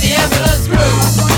the ambulance crew.